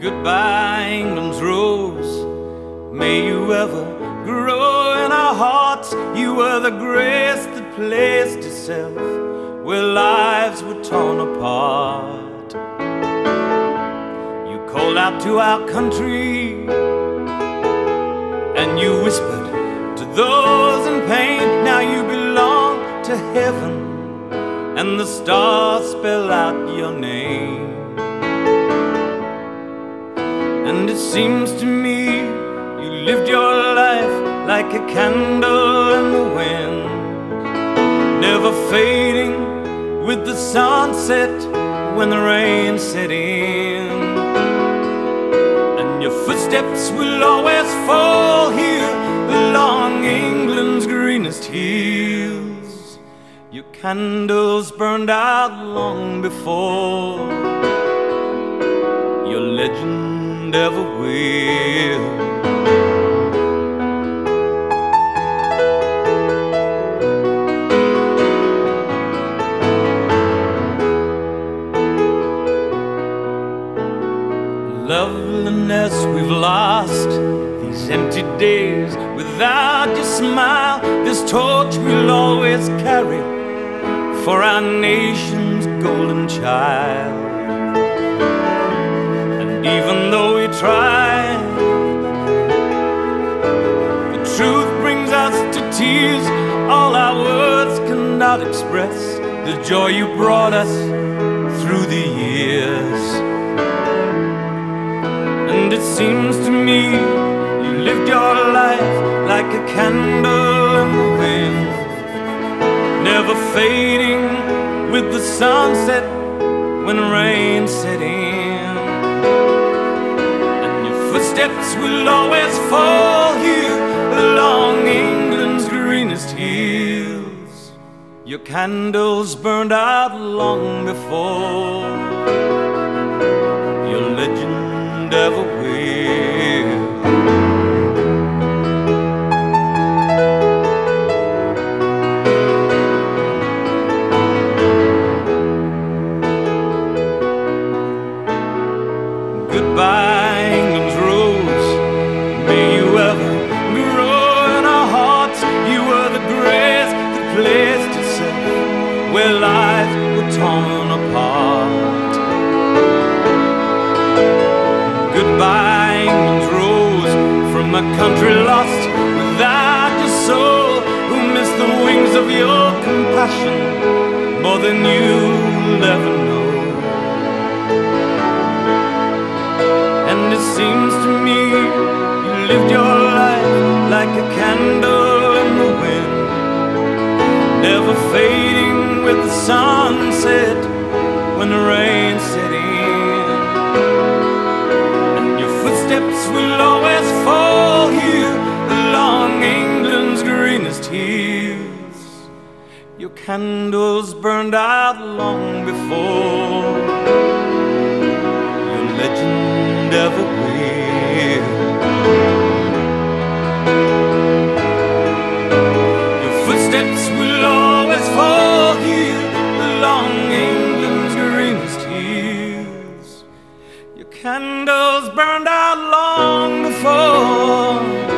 Goodbye, England's rose. May you ever grow in our hearts. You were the grace that placed itself where lives were torn apart. You called out to our country and you whispered to those in pain. Now you belong to heaven, and the stars spell out your name. And it seems to me you lived your life like a candle in the wind, never fading with the sunset when the rain set in. And your footsteps will always fall here along England's greenest hills. Your candles burned out long before your legend ever will. Loveliness we've lost these empty days without your smile. This torch we'll always carry for our nation's golden child. And even though try, the truth brings us to tears. All our words cannot express the joy you brought us through the years. And it seems to me you lived your life like a candle in the wind, never fading with the sunset when rain set in. Footsteps will always fall here along England's greenest hills. Your candles burned out long before lives were torn apart. Goodbye, England's rose, from a country lost without your soul, who missed the wings of your compassion more than you'll ever know. And it seems to me you lived your life like a candle in the wind, never sunset when the rain set in. And your footsteps will always fall here along England's greenest hills. Your candles burned out long before your legend ever will. Your footsteps will always fall here along England's greenest hills. Your candles burned out long before